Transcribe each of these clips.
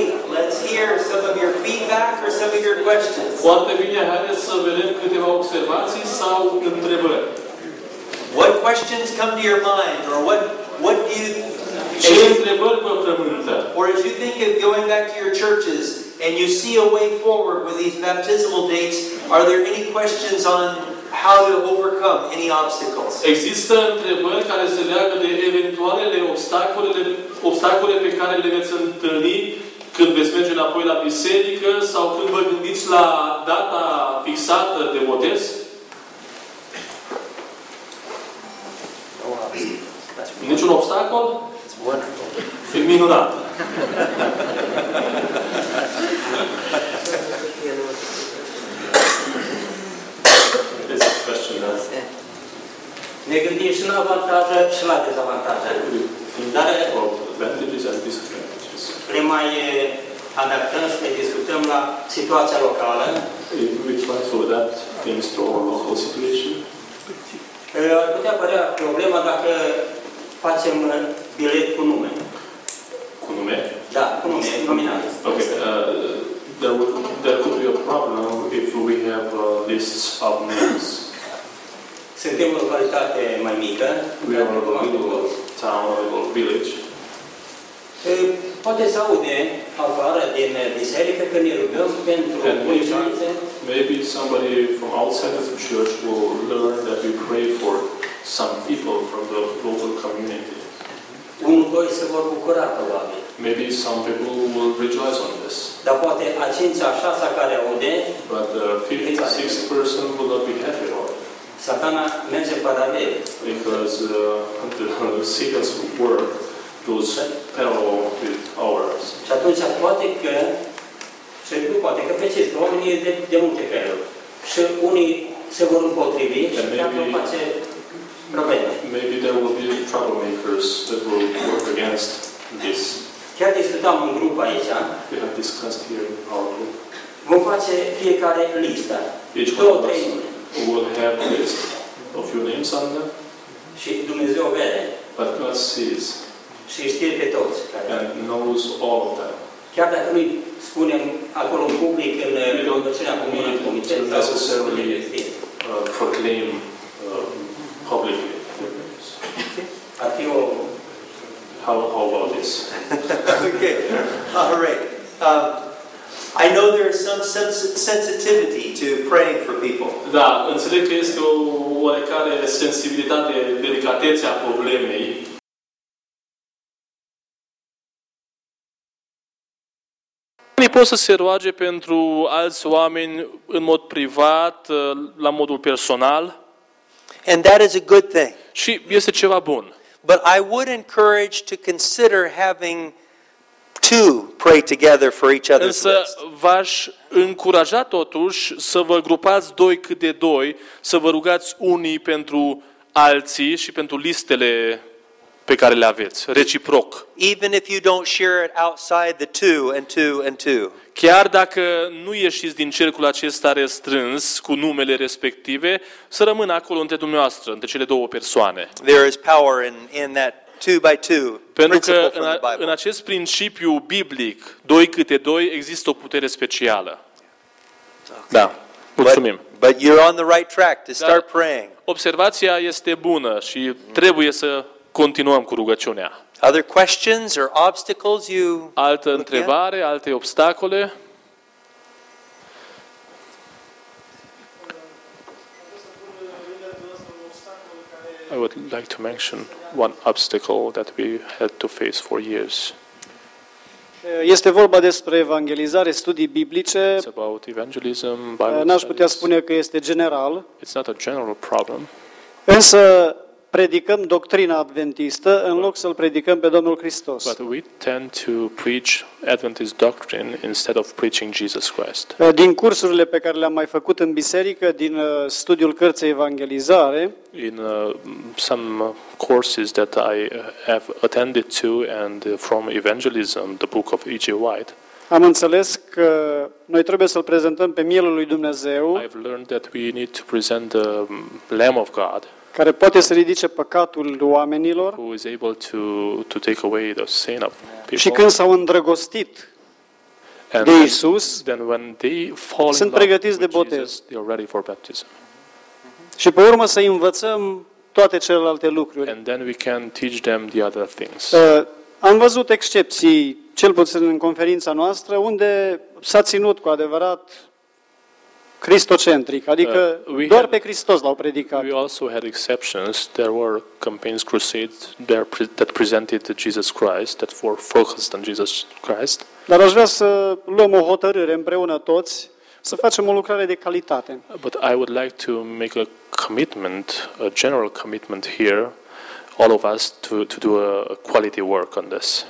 great. Let's hear some of your feedback or some of your questions. Foarte bine, haideți să vedem câteva observații sau întrebări. What questions come to your mind, or what what do you, Ce întrebări vă frământă? or as you think of going back to your churches and you see a way forward with these baptismal dates, are there any questions on how to overcome any obstacles? Există întrebări care se leagă de eventualele obstacole, obstacole pe care le veți întâlni când veți merge înapoi la biserică sau când vă gândiți la data fixată de botez? Niciun obstacol? It's wonderful. E minunat. This is a question that Ne gândim și la avantaje și la dezavantaje. Dar le mai eh, adaptăm și le discutăm la situația locală. We try to adapt things to our local situation. Eh, Ar putea apărea problema dacă facem eh, bilet cu nume. Cu nume. Da, cu nume, nominal. Okay, uh, there, would, there could be a problem if we have uh, lists of names. Suntem o localitate mai mică, We are a little town, a little village. Eh, Poate se aude afară din eh, biserică că ne rugăm pentru And bune maybe, șanse. maybe somebody from outside of the church will learn that we pray for some people from the local community. Unul, doi se vor bucura probabil. Maybe some people will rejoice on this. Dar poate a cincea, a șasea care aude, But the fifth, sixth person will not be happy about it. satana merge paralel. Because uh, the Satan's work goes parallel with ours. Și atunci poate că, și nu poate că precis, că oamenii de, de multe feluri. Și unii se vor împotrivi și And chiar maybe- vor face probleme. Maybe there will be troublemakers that will work against this. Chiar discutam în grup aici, We have discussed here in our group. vom face fiecare listă. Each Două, one of trei us nume. will have a list of your names on them, Și Dumnezeu vede but God sees și știe pe toți. Care. and knows all of them. Chiar dacă nu-i spunem acolo în public, în We rugăciunea comună, în comitet, to necessarily în uh, proclaim um, publicly. Ar fi o How, how about this? okay, all right. Um, I know there is some sens- sensitivity to praying for people. Da, înțeleg că este o oarecare sensibilitate, delicatețe a problemei. Pot să se roage pentru alți oameni în mod privat, la modul personal And that is a good thing. și este ceva bun. But I would encourage to consider having two pray together for each other's Însă list. v-aș încuraja totuși să vă grupați doi cât de doi, să vă rugați unii pentru alții și pentru listele pe care le aveți, reciproc. Even if you don't share it outside the two and two and two. Chiar dacă nu ieșiți din cercul acesta restrâns cu numele respective, să rămână acolo între dumneavoastră, între cele două persoane. There is power in, in that two by two Pentru principle că from în, the a- în Bible. acest principiu biblic, doi câte doi, există o putere specială. Da, mulțumim. But, but you're on the right track to start Da. praying. Observația este bună și trebuie să continuăm cu rugăciunea. Other questions or obstacles you Altă Look întrebare, alte obstacole? I would like to mention one obstacle that we had to face for years. Este vorba despre evangelizare, studii biblice. It's about evangelism, Bible N-aș putea studies. spune că este general, It's not a general problem, însă predicăm doctrina adventistă în loc să-L predicăm pe Domnul Hristos. but we tend to preach Adventist doctrine instead of preaching Jesus Christ. Din cursurile pe care le-am mai făcut în biserică, din uh, studiul cărții Evangelizare, In uh, some courses that I uh, have attended to, and uh, from evangelism, the book of E.G. White, am înțeles că noi trebuie să-L prezentăm pe Mielul lui Dumnezeu, I've learned that we need to present the um, Lamb of God, care poate să ridice păcatul oamenilor who is able to, to take away the sin of și people. când s-au îndrăgostit And de Isus then when they fall Sunt in love pregătiți de with botez. Jesus, they are ready for baptism. și pe urmă să învățăm toate celelalte lucruri. And then we can teach them the other things. Uh, Am văzut excepții, cel puțin în conferința noastră, unde s-a ținut cu adevărat cristocentric, adică Uh, we doar have- pe Hristos l-au predicat. We also had exceptions. There were campaigns, crusades there pre- that presented Jesus Christ, that were focused on Jesus Christ. Dar aș vrea să luăm o hotărâre împreună toți, să facem o lucrare de calitate. But I would like to make a commitment, a general commitment here, all of us, to, to do a, a quality work on this.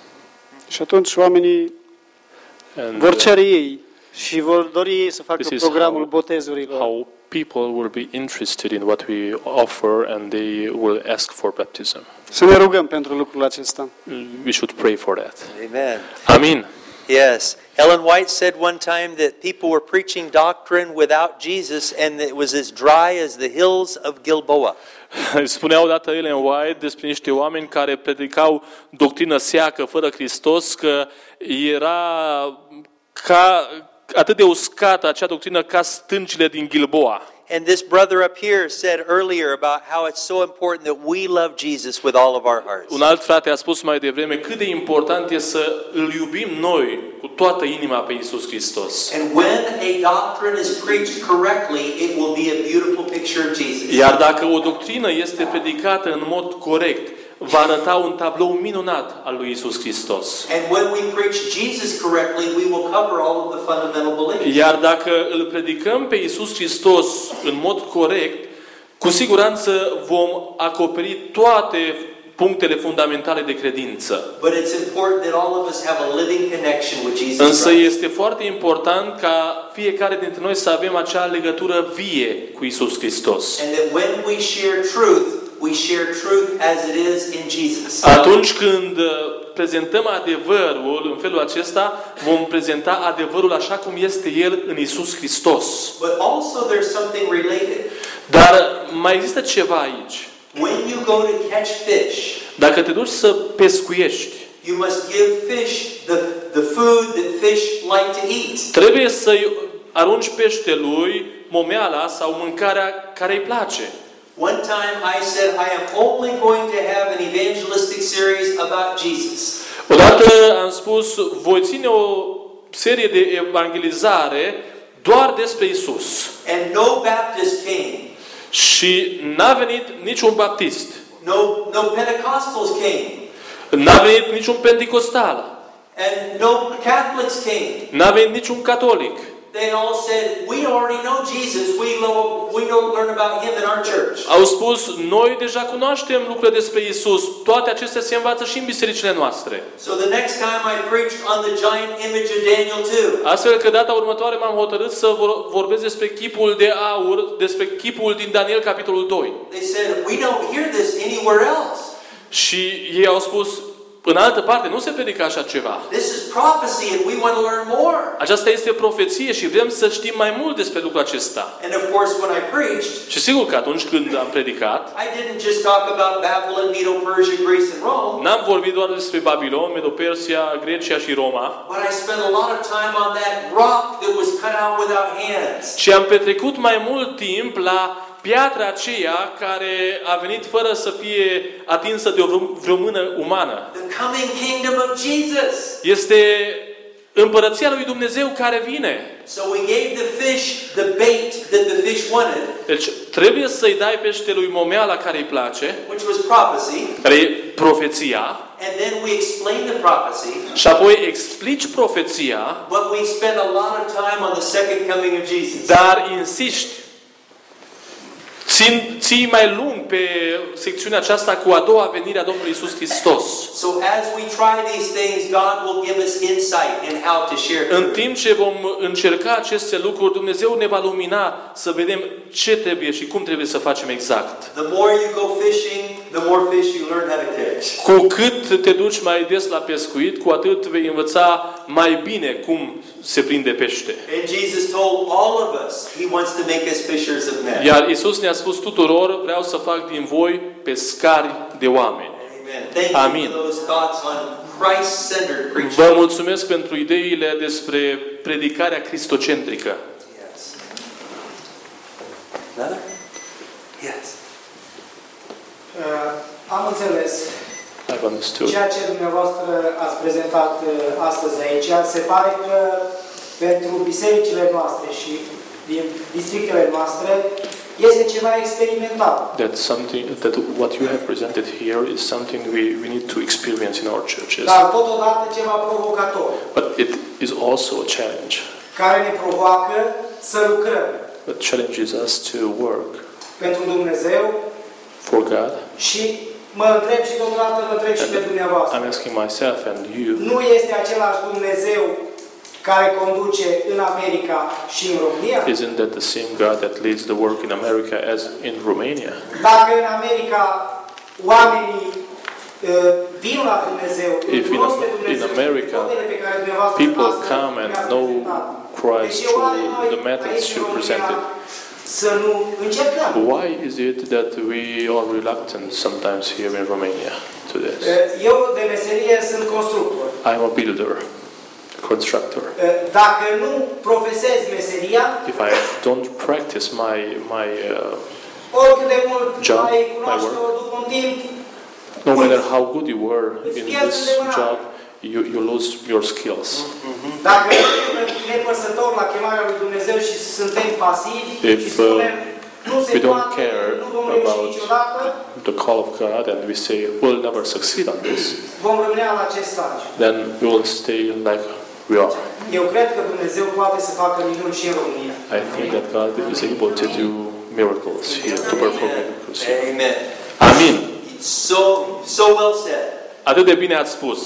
Și atunci oamenii And vor uh, cere ei și vor dori ei să facă This is programul how- botezurilor. how people will be interested in what we offer and they will ask for baptism. Să ne rugăm pentru lucrul acesta. We should pray for that. Amen. Amen. Yes. Ellen White said one time that people were preaching doctrine without Jesus and it was as dry as the hills of Gilboa. Spunea odată Ellen White despre niște oameni care predicau doctrină seacă, fără Hristos, că era ca, atât de uscată acea doctrină ca stâncile din Gilboa. And this brother up here said earlier about how it's so important that we love Jesus with all of our hearts. Un alt frate a spus mai devreme cât de important e să îl iubim noi cu toată inima pe Iisus Hristos. And when a doctrine is preached correctly, it will be a beautiful picture of Jesus. Iar dacă o doctrină este predicată în mod corect, va arăta un tablou minunat al lui Isus Hristos. And when we preach Jesus correctly, we will cover all of the fundamental beliefs. Iar dacă îl predicăm pe Isus Hristos în mod corect, cu siguranță vom acoperi toate punctele fundamentale de credință. But it's important that all of us have a living connection with Jesus Însă Christ. este foarte important ca fiecare dintre noi să avem acea legătură vie cu Isus Hristos. And that when we share truth, we share truth as it is in Jesus. Atunci când uh, prezentăm adevărul în felul acesta, vom prezenta adevărul așa cum este el în Isus Hristos. But also there's something related. Dar mai există ceva aici. When you go to catch fish, Dacă te duci să pescuiești, you must give fish the, the food that fish like to eat. trebuie să-i arunci peștelui momeala sau mâncarea care îi place. One time I said, I am only going to have an evangelistic series about Jesus. Odată am spus, voi ține o serie de evangelizare doar despre Isus. And no Baptist came. Și n-a venit niciun baptist. No, no Pentecostals came. N-a venit niciun pentecostal. And no Catholics came. N-a venit niciun catolic. They all said, we already know Jesus. We know, we don't learn about him in our church. Au spus, noi deja cunoaștem lucrurile despre Isus. Toate acestea se învață și în bisericile noastre. So the next time I preached on the giant image of Daniel 2. Astfel că data următoare m-am hotărât să vor- vorbesc despre chipul de aur, despre chipul din Daniel capitolul 2. They said, we don't hear this anywhere else. Și ei au spus, în altă parte nu se predică așa ceva. This is prophecy and we want to learn more. Aceasta este profeție și vrem să știm mai mult despre lucrul acesta. And of course, when I preached, Și sigur că atunci când am predicat, I didn't just talk about Babylon, Medo Persia, Greece, and Rome, n-am vorbit doar despre Babilon, Medopersia, Grecia și Roma, but I spent a lot of time on that rock that was cut out without hands. ci am petrecut mai mult timp la piatra aceea care a venit fără să fie atinsă de o vreo, vreo mână umană. The coming kingdom of Jesus. Este împărăția lui Dumnezeu care vine. So we gave the fish the bait that the fish wanted, Deci trebuie să-i dai peștelui momeala care îi place, which was prophecy, care e profeția, and then we explain the prophecy, și apoi explici profeția, but we spend a lot of time on the second coming of Jesus. dar insisti, țin, ții mai lung pe secțiunea aceasta cu a doua venire a Domnului Isus Hristos. So as we try these things, God will give us insight in how to share În truth. timp ce vom încerca aceste lucruri, Dumnezeu ne va lumina să vedem ce trebuie și cum trebuie să facem exact. The more you go fishing, the more fish you learn how to catch. Cu cât te duci mai des la pescuit, cu atât vei învăța mai bine cum se prinde pește. And Jesus told all of us, He wants to make us fishers of men. Iar Isus ne-a spus tuturor, vreau să fac din voi pescari de oameni. Amen. Thank you Amin. for those thoughts on Christ-centered preaching. Vă mulțumesc pentru ideile despre predicarea cristocentrică. Yes. Another? Yes. Uh, Am înțeles. I've understood. Ceea ce dumneavoastră ați prezentat uh, astăzi aici, se pare că pentru bisericile noastre și din districtele noastre este ceva experimental. That something that what you have presented here is something we, we need to experience in our churches. Dar totodată ceva provocator, But it is also a challenge. care ne provoacă să lucrăm challenges us to work pentru Dumnezeu for God. și mă întreb și totodată vă întreb și pe dumneavoastră. I'm asking myself and you, Nu este același Dumnezeu care conduce în America și în România? isn't that the same God that leads the work in America as in Romania? Dacă în America oamenii vin la Dumnezeu, If in cunosc pe Am- Dumnezeu, in America, metodele pe care dumneavoastră People come and know. Christ through the methods you presented. Să nu încercăm. Why is it that we are reluctant sometimes here in Romania to this? Eu de meserie sunt constructor. I'm a builder, constructor. Uh, Dacă nu profesez meseria, If I don't practice my my uh, oricât de mult Job, ai my cunoaște-o după un timp, no matter how good you were in this job, you, you lose your skills. Dacă suntem la chemarea lui Dumnezeu și suntem pasivi If, și spunem, nu se we don't care nu vom reuși about The call of God, and we say we'll never succeed on this, vom rămâne la acest stadiu. then we will stay like we are. Eu cred că Dumnezeu poate să facă minuni și în România. I think that God is able to do miracles here, to perform miracles here. Amen. Amin. So, so well said. Atât de bine ați spus.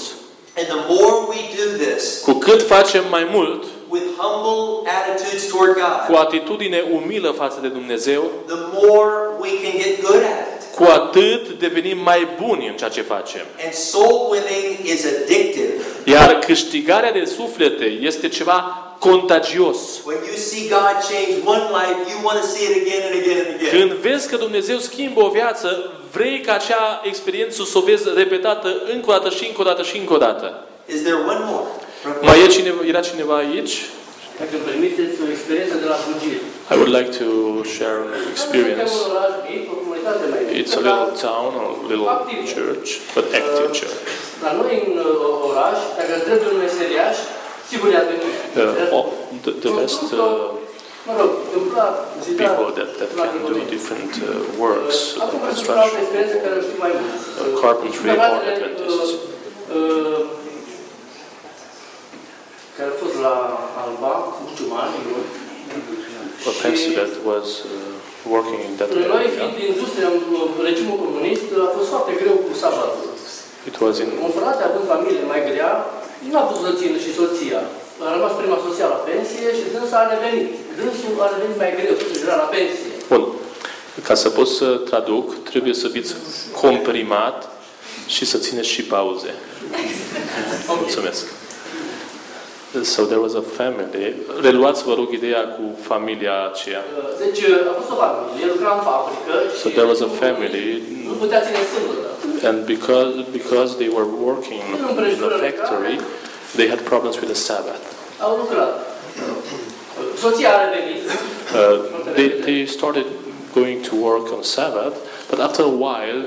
And the more we do this Cu cât facem mai mult, with humble attitudes toward cu God, atitudine umilă față de Dumnezeu, the more we can get good at it. Cu atât devenim mai buni în ceea ce facem. And soul winning is addictive. Iar câștigarea de suflete este ceva contagios. When you see God change one life, you want to see it again and again and again. Când vezi că Dumnezeu schimbă o viață, vrei ca acea experiență să o vezi repetată încă o dată și încă o dată și încă o dată. Is there one more? Mai e cineva, era cineva aici? I would like to share an experience. It's a little town a little church, but active church. Uh, all, the, the best uh, people that, that can do different uh, works, uh, construction, carpentry, or adventists. Uh, uh, care a fost la Alba, Buciuman, A pastor that was uh, working in that Noi, area. fiind din industria în regimul comunist, a fost foarte greu cu sabatul. It was in Un frate, având familie mai grea, nu a putut să țină și soția. A rămas prima soția la pensie și dânsa a revenit. Dânsul a revenit mai greu, era la pensie. Bun. Ca să pot să traduc, trebuie să fiți comprimat și să țineți și pauze. Mulțumesc. So there was a family. Reluați, vă rog, ideea cu familia aceea. Deci a fost o familie, lucra în fabrică So there was a family, nu putea ține sâmbătă. and because because they were working in a factory, they had problems with the Sabbath. Au lucrat. Soția a revenit. Uh, they they started going to work on Sabbath, but after a while,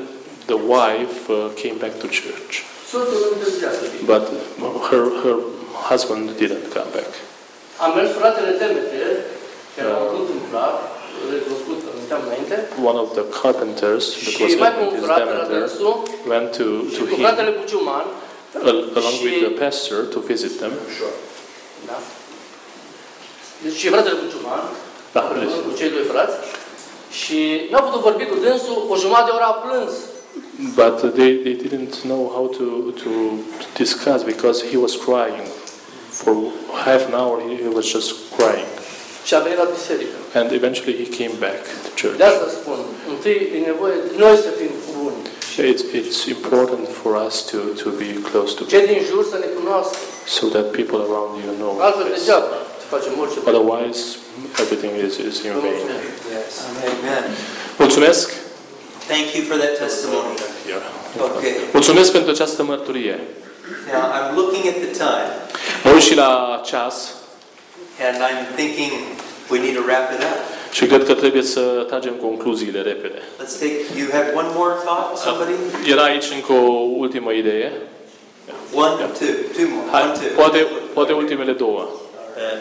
the wife uh, came back to church, Soțul nu întârzia să vină. but her her husband didn't come back. Am mers fratele Demeter, care era un cânt recunoscut, înainte, One of the carpenters that was și mai cu un Adventist frate la Demeter went to to him fratele Buciuman, al- along with the pastor to visit them. da? Deci și fratele Buciuman, Da, împreună please. cu cei doi frați, și n-au putut vorbi cu dânsul, o jumătate de oră a plâns. But they, they didn't know how to, to discuss because he was crying. For half an hour he, he was just crying. Și a venit la biserică. And eventually he came back to church. De asta spun, întâi e nevoie de noi să fim buni. It's, it's important for us to, to be close to Cei din jur să ne cunoască. so that people around you know Altfel this. degeaba să facem orice. Otherwise, everything is, is in vain. Yes. Amen. Mulțumesc! Thank you for that testimony. Yeah. Okay. Mulțumesc pentru această mărturie. Now, I'm looking at the time, Mă uit și la ceas and I'm thinking we need to wrap it up. și cred că trebuie să tragem concluziile repede. Let's take, you have one more thought, somebody? Era aici încă o ultimă idee. One, two, two more, Hai, one, two. poate, poate ultimele două.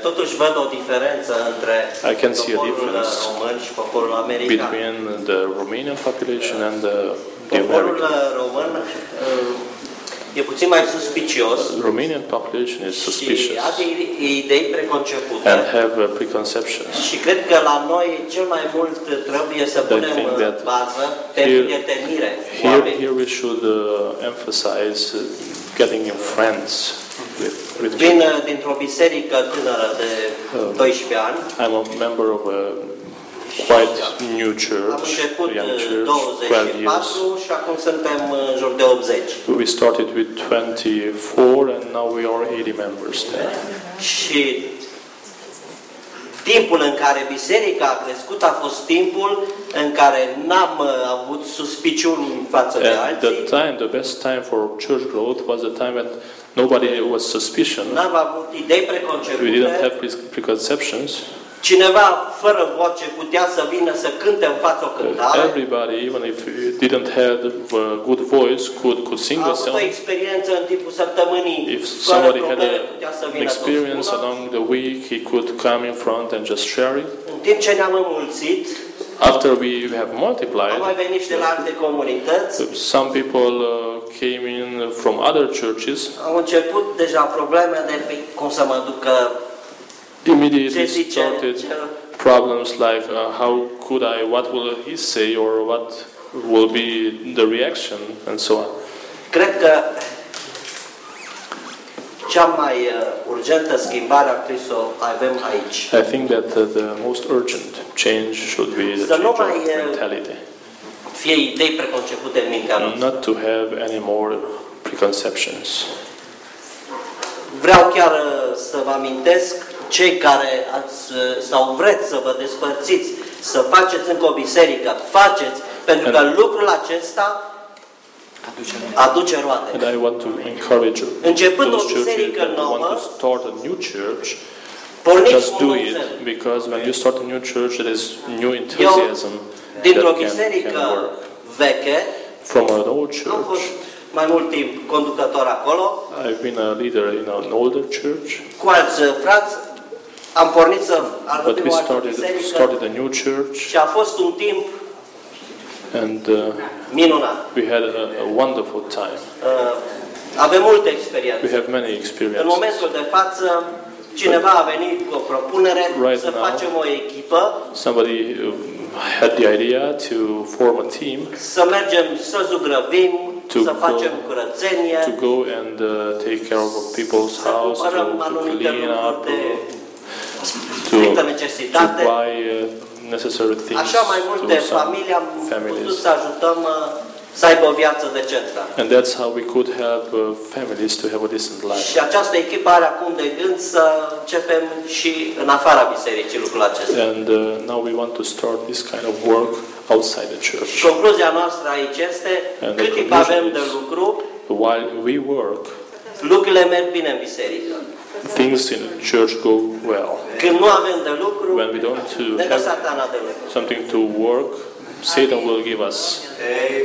Totuși văd o diferență între I can see a poporul difference român și poporul american. between the Romanian population and the, the Poporul American. român uh, e puțin mai suspicios Romanian population is și suspicious are idei preconcepute. and have uh, preconceptions. Și cred că la noi cel mai mult trebuie să I punem think în that bază pe here- prietenire cu Here, oamenii. here we should uh, emphasize uh, getting in friends with, with Vin people. uh, dintr-o biserică tânără de 12 ani. I'm a member of a quite new church, young uh, church, 12 years. și acum suntem în jur de 80. We started with 24 and now we are 80 members there. Și timpul în care biserica a crescut a fost timpul în care n-am uh, avut suspiciuni față de And the time, the best time for church growth was the time when nobody was suspicious. n-am avut idei We didn't have preconceptions. Cineva fără voce putea să vină să cânte în fața o cântare, Everybody, even if you didn't have a good voice, could, could sing a a avut song. o experiență în timpul săptămânii, If fără somebody had probleme a- putea să an vină să o experience spună. along the week, he could come in front and just share it. În timp ce ne-am înmulțit, After we have au mai multiplied, venit și de la alte comunități, some people uh, came in from other churches. au început deja probleme de pe cum să mă ducă, ce Immediately started problems like uh, how could I, what will he say, or what will be the reaction, and so on. Cred că cea mai urgentă schimbare ar trebui să o avem aici. I think that uh, the most urgent change should be the change of uh, mentality. Fie idei preconcepute în mintea noastră. Not to have any more preconceptions. Vreau chiar uh, să vă amintesc, cei care ați, uh, sau vreți să vă despărțiți, să faceți încă o biserică, faceți, pentru că lucrul acesta aduce roade. And I want to encourage Începând o those churches biserică that want nouă, to start a new church, porniți just cu do un it zel. because when you start a new church, there is new enthusiasm Dintr-o that can, biserică can work. veche, From an old am fost church, mai mult timp conducător acolo, I've been a leader in an older church, cu alți uh, frați, am pornit să but we started started a new church, și a fost un timp and uh, minunat. we had a, a wonderful time. Uh, Avem multe We have many În experiences. momentul de față, cineva a venit cu o propunere Right să now. facem o echipă, Somebody um, had the idea to form a team să mergem să zugrăvim, To să go- facem curățenie, to go and uh, take care of people's house, to, to clean up, lucruri de to, strictă to necesitate. buy uh, necessary things Așa mai multe to some familii am putut families. să ajutăm uh, să aibă o viață decentă. And that's how we could help uh, families to have a decent life. Și această echipă are acum de gând să începem și în afara bisericii lucrul acesta. And uh, now we want to start this kind of work outside the church. Concluzia noastră aici este, And the cât timp conclusion avem de is- lucru, While we work, lucrurile merg bine în biserică. Things in the church go well. Când nu avem de lucru, When we don't to ne dă have satana de lucru. something to work, Satan will give us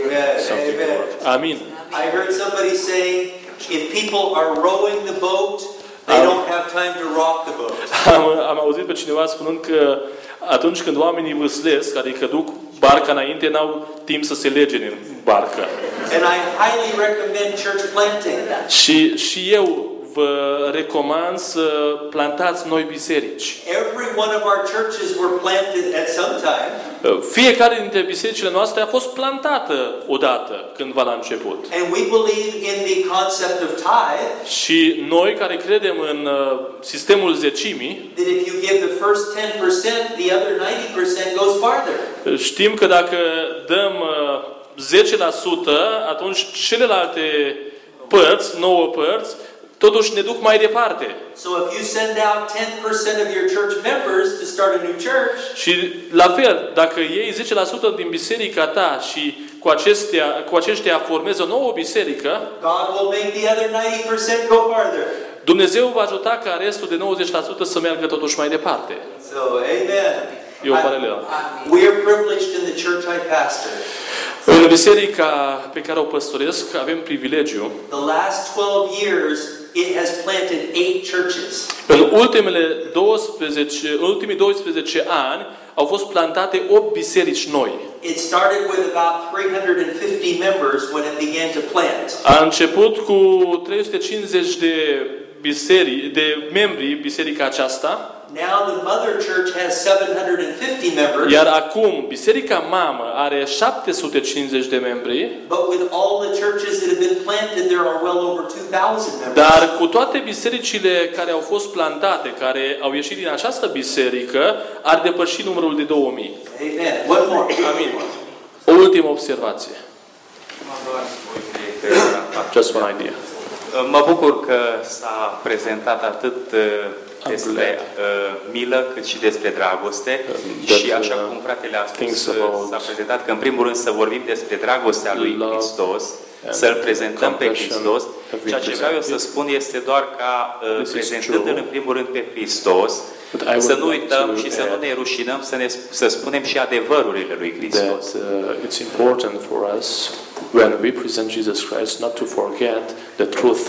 Amen. something to Amen. work. I mean, I heard somebody saying, if people are rowing the boat, they Um, don't have time to rock the boat. am, am auzit pe cineva spunând că atunci când oamenii vâslesc, adică duc barca înainte, n-au timp să se lege din barcă. And I highly recommend church planting. Și, și eu vă recomand să plantați noi biserici. Every one of our churches were planted at some time. Fiecare dintre bisericile noastre a fost plantată odată cândva la început. And we believe in the concept of tithe, Și noi care credem în uh, sistemul zecimii, that if you give the first 10%, the other 90% goes farther. știm că dacă dăm uh, 10%, atunci celelalte părți, 9 părți, totuși ne duc mai departe. So if you send out 10% of your church members to start a new church, Și la fel, dacă iei 10% din biserica ta și cu, acestea, cu aceștia formezi o nouă biserică, God will make the other 90% go farther. Dumnezeu va ajuta ca restul de 90% să meargă totuși mai departe. So, amen. E o I- paralelă. I- we are privileged in the church I pastor. În biserica pe care o păstoresc avem privilegiu. The last 12 years, it has planted eight churches. În ultimele 12, în ultimii 12 ani au fost plantate 8 biserici noi. It started with about 350 members when it began to plant. A început cu 350 de biseri, de membri biserica aceasta, Now the mother church has 750 members, iar acum biserica mamă are 750 de membri, but with all the churches that have been planted, there are well over 2,000 members. dar cu toate bisericile care au fost plantate, care au ieșit din această biserică, ar depăși numărul de 2000. Amen. One more. Amin. O ultimă observație. Just one idea. Mă bucur că s-a prezentat atât uh, despre uh, milă cât și despre dragoste that, și așa uh, cum fratele a spus, thinks uh, about s-a prezentat că în primul rând să vorbim despre dragostea lui love Hristos, and să-L prezentăm pe compassion Hristos. have been Ceea ce vreau eu să presented. spun este doar ca uh, This is prezentându-L true. în primul rând pe Hristos, But I would să nu like uităm to și să nu add ne rușinăm să, ne, să spunem și adevărurile lui Hristos. that uh, it's important for us when we present Jesus Christ not to forget the truth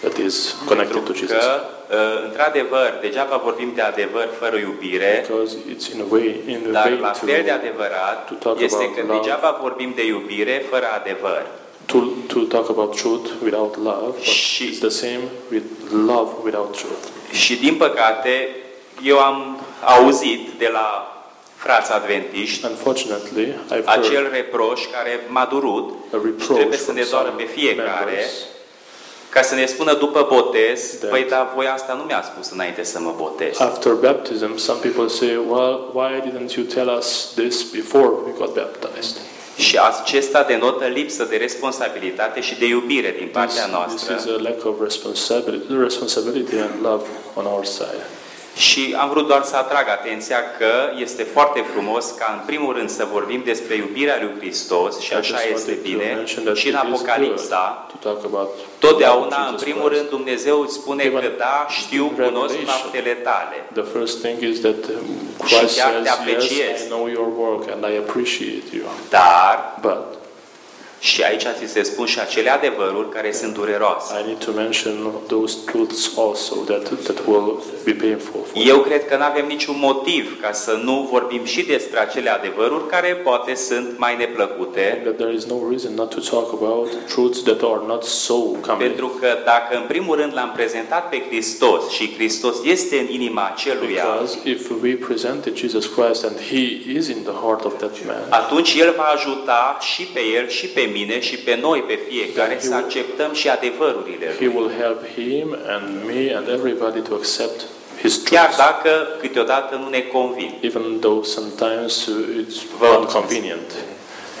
that is connected to Pentru Jesus. că, uh, într-adevăr, degeaba vorbim de adevăr fără iubire, Because it's in a way, in a Dar way la fel de to, adevărat to talk este about că love. degeaba vorbim de iubire fără adevăr. to, to talk about truth without love, but Și- it's the same with love without truth. Și din păcate, eu am auzit de la frați adventiști Unfortunately, I've acel heard reproș care m-a durut a și reproach trebuie să from ne doară some pe fiecare members ca să ne spună după botez, Da. păi dar voi asta nu mi-a spus înainte să mă botez. After baptism, some people say, well, why didn't you tell us this before we got baptized? Și acesta denotă lipsă de responsabilitate și de iubire din partea This, this noastră. is a lack of responsibility, responsibility and love on our side. Și am vrut doar să atrag atenția că este foarte frumos ca în primul rând să vorbim despre iubirea lui Hristos și I așa just este wanted to bine. mention that Și în it is good Apocalipsa, to talk about totdeauna love of în Jesus primul Christ. rând Dumnezeu îți spune Even că da, știu, cunosc Revelation. faptele tale. The first thing is that um, Și Christ chiar says, te yes, apreciez. I know your work and I appreciate you. Dar, But și aici ți se spun și acele adevăruri care sunt dureroase. I need to mention those truths also that, that will be painful for Eu cred că nu avem niciun motiv ca să nu vorbim și despre acele adevăruri care poate sunt mai neplăcute, that there is no reason not to talk about truths that are not so comely. pentru că dacă în primul rând l-am prezentat pe Hristos și Hristos este în inima aceluia, Because if we presented Jesus Christ and He is in the heart of that man, atunci El va ajuta și pe El și pe mine și pe noi, pe fiecare, să acceptăm și adevărurile He Lui. will help him and me and everybody to accept His Chiar truth, dacă câteodată nu ne convin. even though sometimes uh, it's Vă mulțumesc. inconvenient.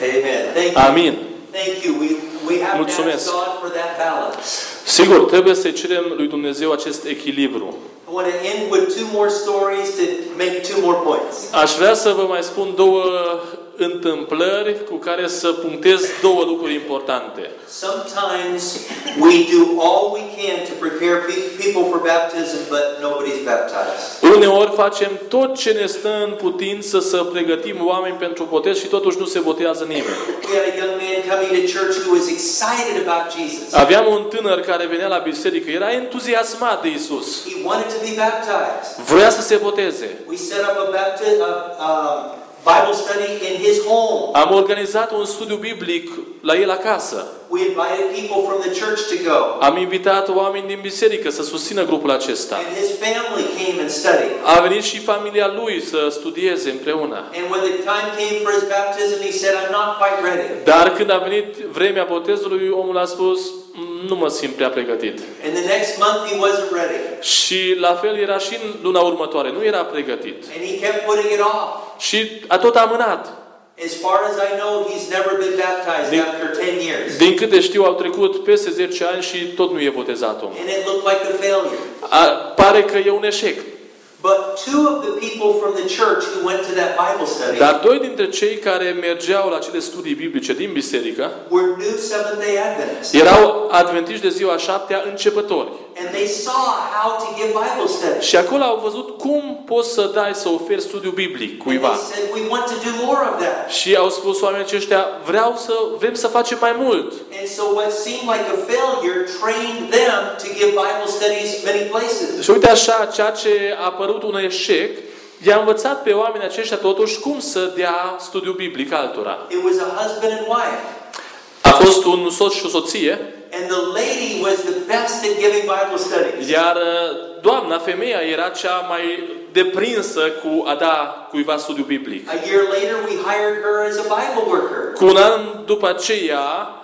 Amen. Thank you. Amin. Thank you. We, we have to ask Mulțumesc. God for that balance. Sigur, trebuie să cerem lui Dumnezeu acest echilibru. I want to end with two more stories to make two more points. Aș vrea să vă mai spun două întâmplări cu care să punctez două lucruri importante. Sometimes we do all we can to prepare pe- people for baptism, but nobody's baptized. Uneori facem tot ce ne stă în putință să pregătim oameni pentru botez și totuși nu se botează nimeni. We had a young man coming to church who was excited about Jesus. Aveam un tânăr care venea la biserică, era entuziasmat de Isus. He wanted to be baptized. Vrea să se boteze. We set up a bapti- a, um, Bible study in his home. Am organizat un studiu biblic la el acasă. We invited people from the church to go. Am invitat oameni din biserică să susțină grupul acesta. And his family came and studied. A venit și familia lui să studieze împreună. And when the time came for his baptism, he said, I'm not quite ready. Dar când a venit vremea botezului, omul a spus, nu mă simt prea pregătit. And the next month, he wasn't ready. Și la fel era și în luna următoare, nu era pregătit. And he kept putting it off. Și a tot amânat. As far as I know, he's never been baptized Din- after 10 years. Din câte știu, au trecut peste 10 ani și tot nu e botezat omul. And it looked like a failure. A, pare că e un eșec. But two of the people from the church who went to that Bible study Dar doi dintre cei care mergeau la acele studii biblice din biserică were new Seventh day Adventists. erau adventiști de ziua șaptea începători. And they saw how to give Bible study. Și acolo au văzut cum poți să dai să oferi studiu biblic And cuiva. they said, we want to do more of that. Și au spus oamenii aceștia, vreau să, vrem să facem mai mult. And so what seemed like a failure trained them to give Bible studies many places. Și uite așa, ceea ce a părut un eșec, i-a învățat pe oamenii aceștia totuși cum să dea studiu biblic altora. It was a husband and wife. A fost un soț și o soție, And the lady was the best at giving Bible studies. iar uh, doamna, femeia, era cea mai deprinsă cu a da cuiva studiu biblic. A year later, we hired her as a Bible worker. Cu un an după aceea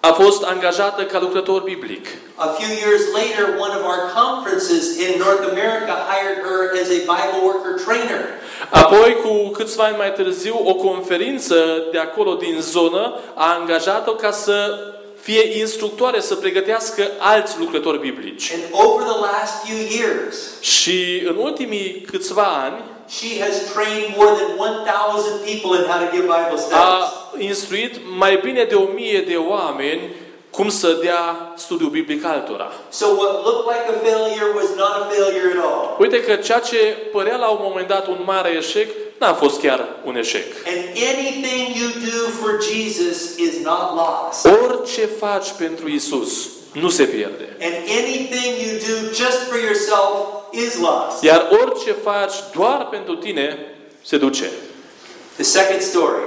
a fost angajată ca lucrător biblic. A few years later, one of our conferences in North America hired her as a Bible worker trainer. Apoi, cu câțiva ani mai târziu, o conferință de acolo din zonă a angajat-o ca să fie instructoare, să pregătească alți lucrători biblici. And over the last few years, Și în ultimii câțiva ani she has trained more than 1,000 people in how to give Bible studies. a instruit mai bine de o mie de oameni cum să dea studiu biblic altora. So what looked like a failure was not a failure at all. Uite că ceea ce părea la un moment dat un mare eșec, n-a fost chiar un eșec. And anything you do for Jesus is not lost. Orice faci pentru Isus nu se pierde. And anything you do just for yourself is lost. Iar orice faci doar pentru tine se duce. The second story.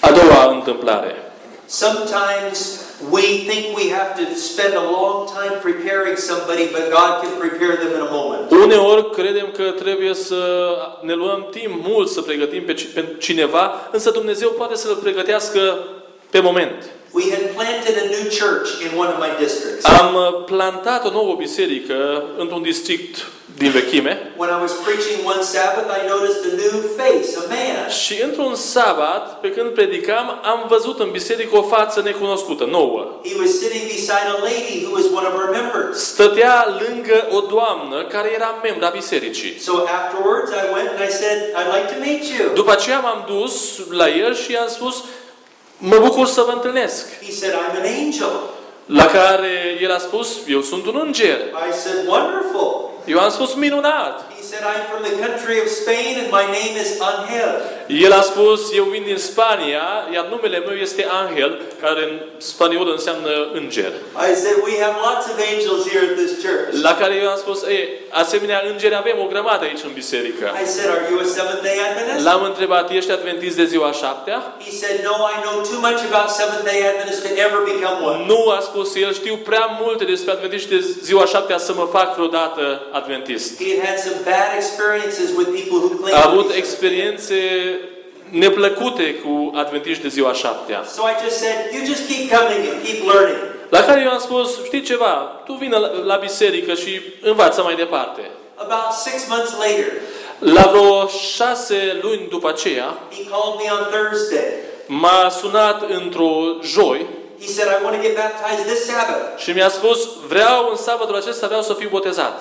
A doua întâmplare. Sometimes we think we have to spend a long time preparing somebody, but God can prepare them in a moment. Uneori credem că trebuie să ne luăm timp mult să pregătim pe ci- pe cineva, însă Dumnezeu poate să-l pregătească pe moment. We had planted a new church in one of my districts. Am uh, plantat o nouă biserică într-un district din vechime When I was preaching one Sabbath, I noticed a new face, a man. și într-un sabat, pe când predicam, am văzut în biserică o față necunoscută, nouă. He was sitting beside a lady who was one of our members. Stătea lângă o doamnă care era membra bisericii. So afterwards, I went and I said, I'd like to meet you. După aceea m-am dus la el și i-am spus, mă bucur să vă întâlnesc. He said, I'm an angel. La care el a spus, eu sunt un înger. I said, wonderful. Eu am spus, minunat. He said, I'm from the country of Spain and my name is Angel. El a spus, eu vin din Spania, iar numele meu este Angel, care în spaniolă înseamnă înger. I said, we have lots of angels here at this church. La care eu am spus, ei, asemenea îngeri avem o grămadă aici în biserică. I said, are you a Seventh-day Adventist? L-am întrebat, ești adventist de ziua șaptea? He said, no, I know too much about Seventh-day Adventists to ever become one. Nu, a spus el, știu prea multe despre adventiști de ziua șaptea să mă fac vreodată adventist. He had had some bad experiences with people who claimed A to be avut Seventh-day experiențe neplăcute cu adventiști de ziua șaptea. So I just said, you just keep coming and keep learning. La care eu am spus, știi ceva, tu vină la, la biserică și învață mai departe. About six months later, La vreo șase luni după aceea, he called me on Thursday. m-a sunat într-o joi He said, I want to get baptized this Sabbath. și mi-a spus, vreau în sabatul acesta, vreau să fiu botezat.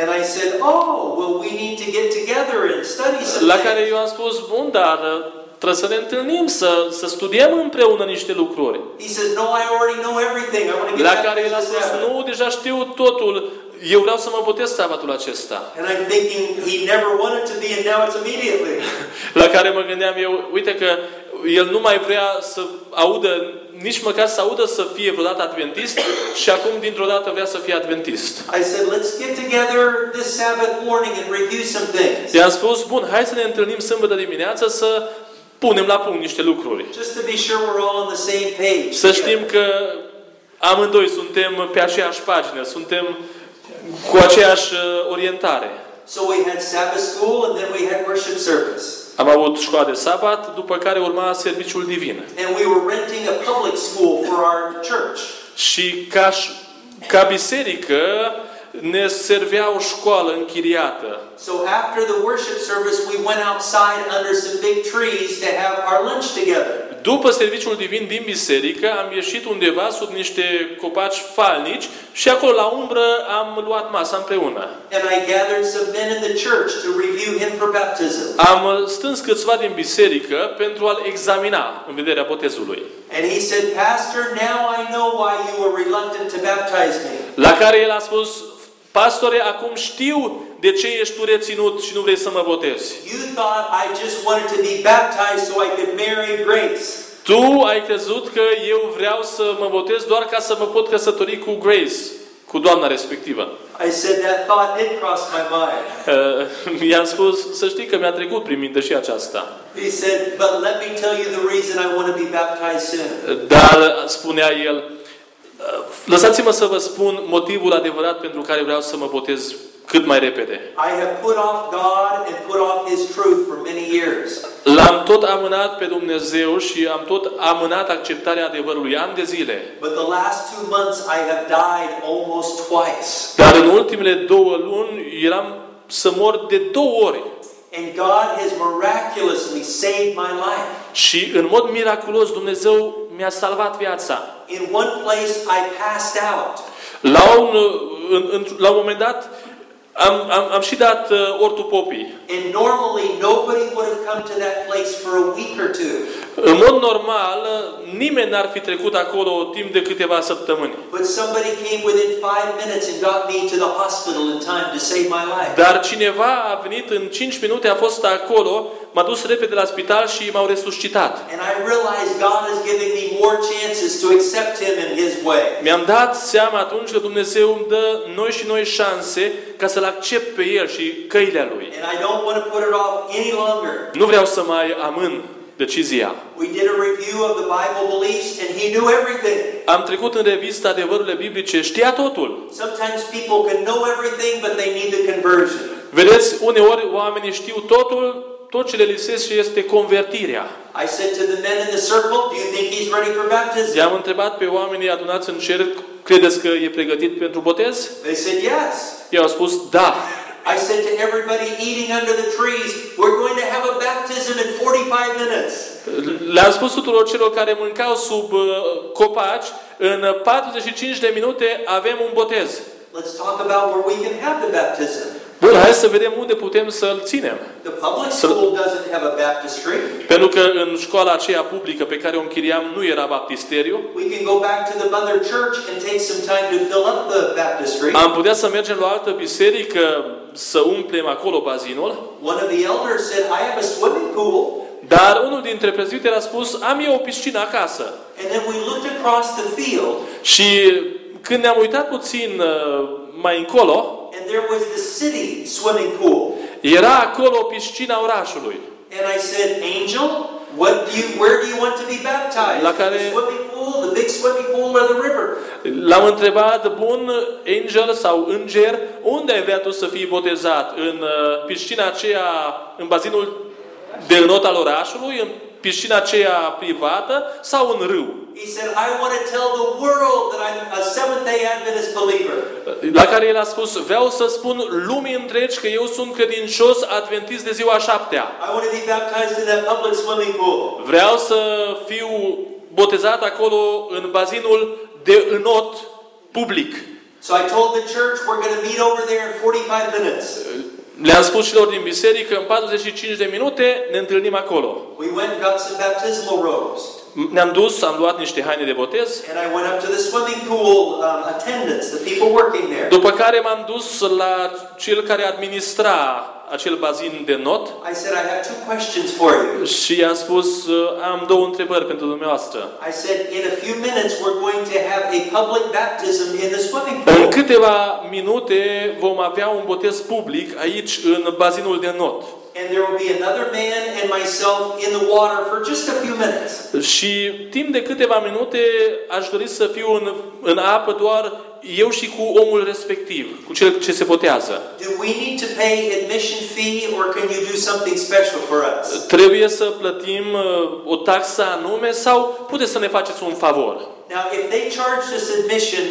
And I said, oh, well, we need to get together and study some La care things. eu am spus, bun, dar uh, trebuie să ne întâlnim, să, să studiem împreună niște lucruri. He says, no, I already know everything. I want to get La care el a baptized this spus, Sabbath. nu, deja știu totul, eu vreau să mă botez sabatul acesta. And I'm thinking, he never wanted to be, and now it's immediately. La care mă gândeam eu, uite că el nu mai vrea să audă, nici măcar să audă să fie vreodată adventist și acum dintr-o dată vrea să fie adventist. I said, let's get together this Sabbath morning and review some things. I-am spus, bun, hai să ne întâlnim sâmbătă dimineață să punem la punct niște lucruri. Just to be sure we're all on the same page. Să știm că amândoi suntem pe aceeași pagină, suntem cu aceeași uh, orientare. So we had Sabbath school and then we had worship service. Am avut școala de sabat, după care urma serviciul divin. And we were renting a public school for our church. Și ca, ș- ca biserică ne servea o școală închiriată. So after the worship service, we went outside under some big trees to have our lunch together. După serviciul divin din biserică, am ieșit undeva sub niște copaci falnici și acolo la umbră am luat masa împreună. And I gathered some men in the church to review him for baptism. Am stâns câțiva din biserică pentru a-l examina în vederea botezului. And he said, Pastor, now I know why you were reluctant to baptize me. La care el a spus, pastore, acum știu de ce ești tu reținut și nu vrei să mă botezi. You thought I just wanted to be baptized so I could marry Grace. Tu ai crezut că eu vreau să mă botez doar ca să mă pot căsători cu Grace, cu doamna respectivă. I said that thought did cross my mind. Uh, i-am spus, să știi că mi-a trecut prin minte și aceasta. He said, but let me tell you the reason I want to be baptized soon. Dar, spunea el, uh, lăsați-mă să vă spun motivul adevărat pentru care vreau să mă botez cât mai repede. I have put off God and put off His truth for many years. L-am tot amânat pe Dumnezeu și am tot amânat acceptarea adevărului ani de zile. But the last two months I have died almost twice. Dar în ultimele două luni eram să mor de două ori. And God has miraculously saved my life. Și în mod miraculos Dumnezeu mi-a salvat viața. In one place I passed out. La un, în, în, la un moment dat am, am, am și dat uh, ortopopii. And normally nobody would have come to that place for a week or two. În mod normal, nimeni n-ar fi trecut acolo timp de câteva săptămâni. But somebody came within five minutes and got me to the hospital in time to save my life. Dar cineva a venit în 5 minute, a fost acolo, m-a dus repede la spital și m-au resuscitat. And I realized God is giving me more chances to accept Him in His way. Mi-am dat seama atunci că Dumnezeu îmi dă noi și noi șanse ca să-L accept pe El și căile Lui. And I don't want to put it off any longer. Nu vreau să mai amân decizia. We did a review of the Bible beliefs and He knew everything. Am trecut în revistă adevărurile biblice, știa totul. Sometimes people can know everything, but they need the conversion. Vedeți, uneori oamenii știu totul, tot ce le lipsește este convertirea. I said to the men in the circle, Do you think he's ready for baptism? I-am întrebat pe oamenii adunați în cerc, credeți că e pregătit pentru botez? They said yes. Eu au spus, da. I said to everybody eating under the trees, We're going to have a baptism in 45 minutes. Le-am spus tuturor celor care mâncau sub uh, copaci, în 45 de minute avem un botez. Let's talk about where we can have the baptism. Bun, hai să vedem unde putem să-l ținem. The public school doesn't have a baptistry. Pentru că în școala aceea publică pe care o închiriam nu era baptisteriu. We can go back to the mother church and take some time to fill up the baptistry. Am putea să mergem la o altă biserică să umplem acolo bazinul. One of the elders said, I have a swimming pool. Dar unul dintre prezbiteri a spus, am eu o piscină acasă. And then we looked across the field, Și când ne-am uitat puțin uh, mai încolo, and there was the city swimming pool. era acolo piscina orașului. And I said, Angel, what do you, where do you want to be baptized? La care- The swimming pool, the big swimming pool, or the river? L-am întrebat, bun, angel sau înger, unde ai vrea tu să fii botezat? În uh, piscina aceea, în bazinul de înot al orașului, în piscina aceea privată sau în râu? He said, I want to tell the world that I'm a Seventh-day Adventist believer. La care el a spus, vreau să spun lumii întregi că eu sunt credincios adventist de ziua șaptea. I want to be baptized in that public swimming pool. Vreau să fiu botezat acolo în bazinul de înot public. So I told the church we're going to meet over there in 45 minutes. Le-am spus celor din biserică, în 45 de minute ne întâlnim acolo. We went and got some baptismal robes. Ne-am dus, am luat niște haine de botez, And I went up to the swimming pool um, attendants, the people working there. după care m-am dus la cel care administra acel bazin de not I said, I have two questions for you. și i-am spus, am două întrebări pentru dumneavoastră. I said, in a few minutes, we're going to have a public baptism in the swimming În pool. câteva minute vom avea un botez public aici în bazinul de not. And there will be another man and myself in the water for just a few minutes. Și timp de câteva minute aș dori să fiu în, în apă doar eu și cu omul respectiv, cu cel ce se botează. Do we need to pay admission fee or can you do something special for us? Trebuie să plătim uh, o taxă anume sau puteți să ne faceți un favor? Now, if they charge us admission,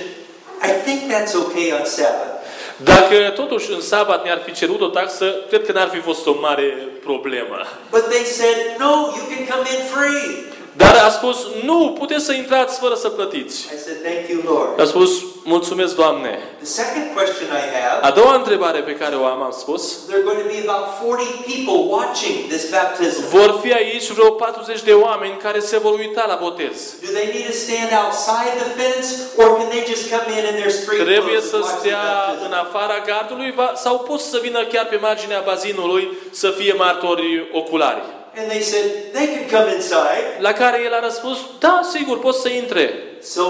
I think that's okay on Sabbath. Dacă totuși în sabat ne-ar fi cerut o taxă, cred că n-ar fi fost o mare problemă. But they said, no, you can come in free. Dar a spus, nu, puteți să intrați fără să plătiți. I said, thank you, Lord. A spus, mulțumesc, Doamne. The second question I have, A doua întrebare pe care o am, am spus, there are going to be about 40 people watching this baptism. vor fi aici vreo 40 de oameni care se vor uita la botez. Do they need to stand outside the fence or can they just come in in their street Trebuie clothes să and watch the stea baptism? în afara gardului va- sau pot să vină chiar pe marginea bazinului să fie martori oculari. And they said, they could come inside. La care el a răspuns, da, sigur, pot să intre. So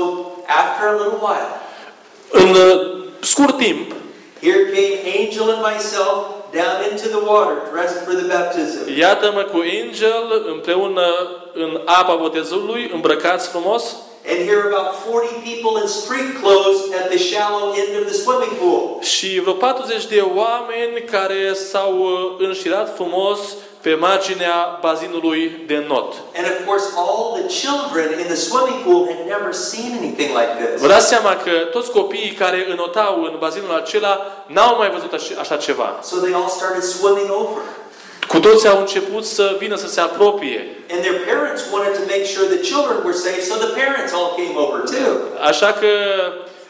after a little while, În uh, scurt timp, here came Angel and myself down into the water, dressed for the baptism. iată-mă cu Angel împreună în apa botezului, îmbrăcați frumos, And here are about 40 people in street clothes at the shallow end of the swimming pool. și vreo 40 de oameni care s-au uh, înșirat frumos pe marginea bazinului de not. And of course, all the children in the swimming pool had never seen anything like this. Vă dați seama că toți copiii care înotau în bazinul acela n-au mai văzut aș- așa ceva. So they all started swimming over. Cu toți au început să vină să se apropie. And their parents wanted to make sure the children were safe, so the parents all came over too. Așa că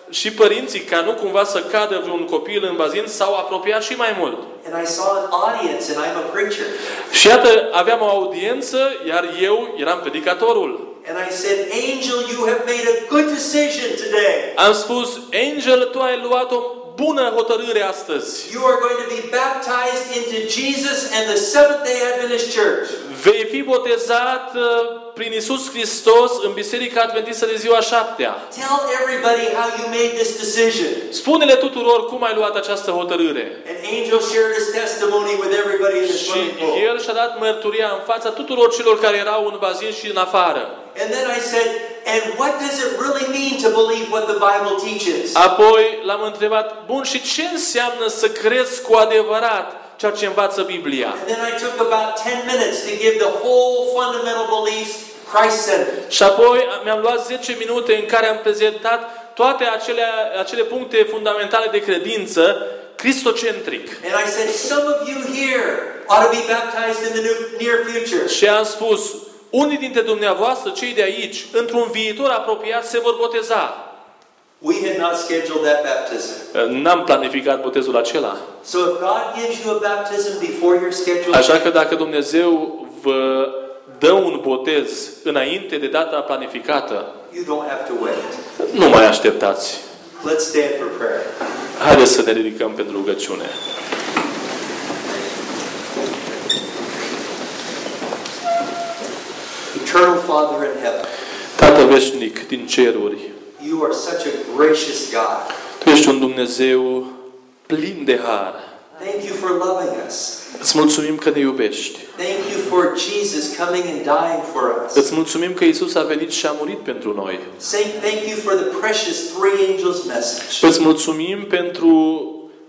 și părinții, ca nu cumva să cadă vreun copil în bazin, s-au apropiat și mai mult. And I saw an audience, and I'm a preacher. Și iată, aveam o audiență, iar eu eram predicatorul. And I said, Angel, you have made a good decision today. Am spus, Angel, tu ai luat o bună hotărâre astăzi. You are going to be baptized into Jesus and the Seventh day Adventist Church. Vei fi botezat uh, prin Isus Hristos în Biserica Adventistă de ziua șaptea. Tell everybody how you made this decision. Spune-le tuturor cum ai luat această hotărâre. And Angel shared his testimony with everybody in the Și swimming pool. el și-a dat mărturia în fața tuturor celor care erau în bazin și în afară. And then I said, and what does it really mean to believe what the Bible teaches? Apoi l-am întrebat, bun, și ce înseamnă să crezi cu adevărat ceea ce învață Biblia? And then I took about 10 minutes to give the whole fundamental beliefs Christ-centered. Și apoi mi-am luat 10 minute în care am prezentat toate acele, acele puncte fundamentale de credință cristocentric. And I said, some of you here ought to be baptized in the new, near future. Și am spus, unii dintre dumneavoastră, cei de aici, într-un viitor apropiat se vor boteza. We had not scheduled that baptism. N-am planificat botezul acela. So if God gives you a baptism before your schedule, Așa că dacă Dumnezeu vă dă un botez înainte de data planificată, you don't have to wait. nu mai așteptați. Let's stand for prayer. Haideți să ne ridicăm pentru rugăciune. Eternal Father in heaven, Tată veșnic din ceruri, you are such a gracious God. Tu ești un Dumnezeu plin de har. Thank you for loving us. Îți mulțumim că ne iubești. Thank you for Jesus coming and dying for us. Îți mulțumim că Isus a venit și a murit pentru noi. Say thank you for the precious three angels message. Îți mulțumim pentru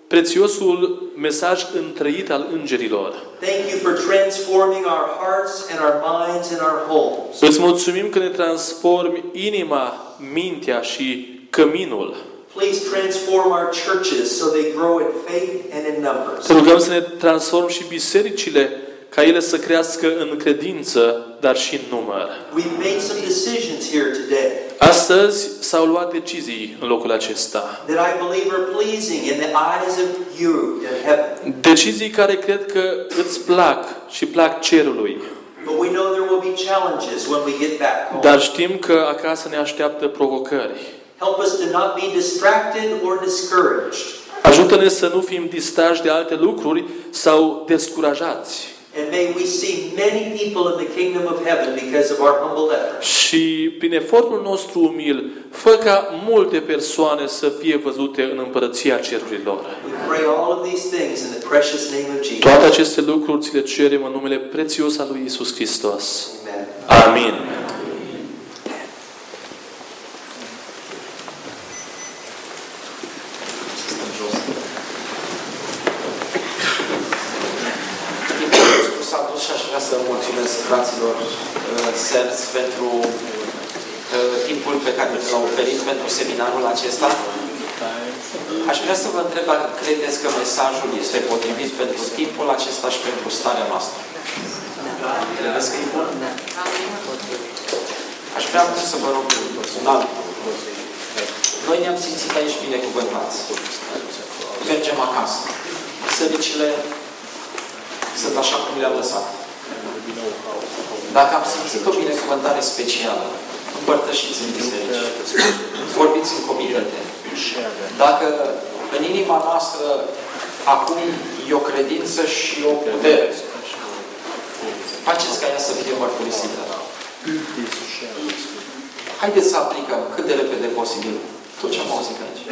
prețiosul mesaj întrăit al îngerilor. Thank you for transforming our hearts and our minds and our homes. Îți mulțumim că ne transformi inima, mintea și căminul. Please transform our churches so they grow in faith and in numbers. Te rugăm să ne transform și bisericile ca ele să crească în credință, dar și în număr. We've made some decisions here today Astăzi s-au luat decizii în locul acesta. that I believe are pleasing in the eyes of you in heaven. Decizii care cred că îți plac și plac cerului. But we know there will be challenges when we get back home. Dar știm că acasă ne așteaptă provocări. Help us to not be distracted or discouraged. Ajută-ne să nu fim distrași de alte lucruri sau descurajați. And may we see many people in the kingdom of heaven because of our humble efforts. Și prin efortul nostru umil, fă ca multe persoane să fie văzute în împărăția cerurilor. We pray all of these things in the precious name of Jesus. Toate aceste lucruri ți le cerem în numele prețios al lui Isus Hristos. Amen. Amin. Iisus s-a dus și aș vrea să mulțumesc fraților uh, SERS pentru uh, timpul pe care l-au oferit pentru seminarul acesta. Aș vrea să vă întreb dacă credeți că mesajul este potrivit pentru timpul acesta și pentru starea noastră. Credeți că e bun? Aș vrea acum să vă rog un alt lucru. Noi ne-am simțit aici binecuvântați. Mergem acasă. Bisericile sunt așa cum le-am lăsat. Dacă am simțit o binecuvântare specială, împărtășiți în biserici. Vorbiți în comitete. Dacă în inima noastră acum e o credință și o putere, faceți ca ea să fie mărturisită. Haideți să aplicăm cât de repede posibil tot ce am auzit aici.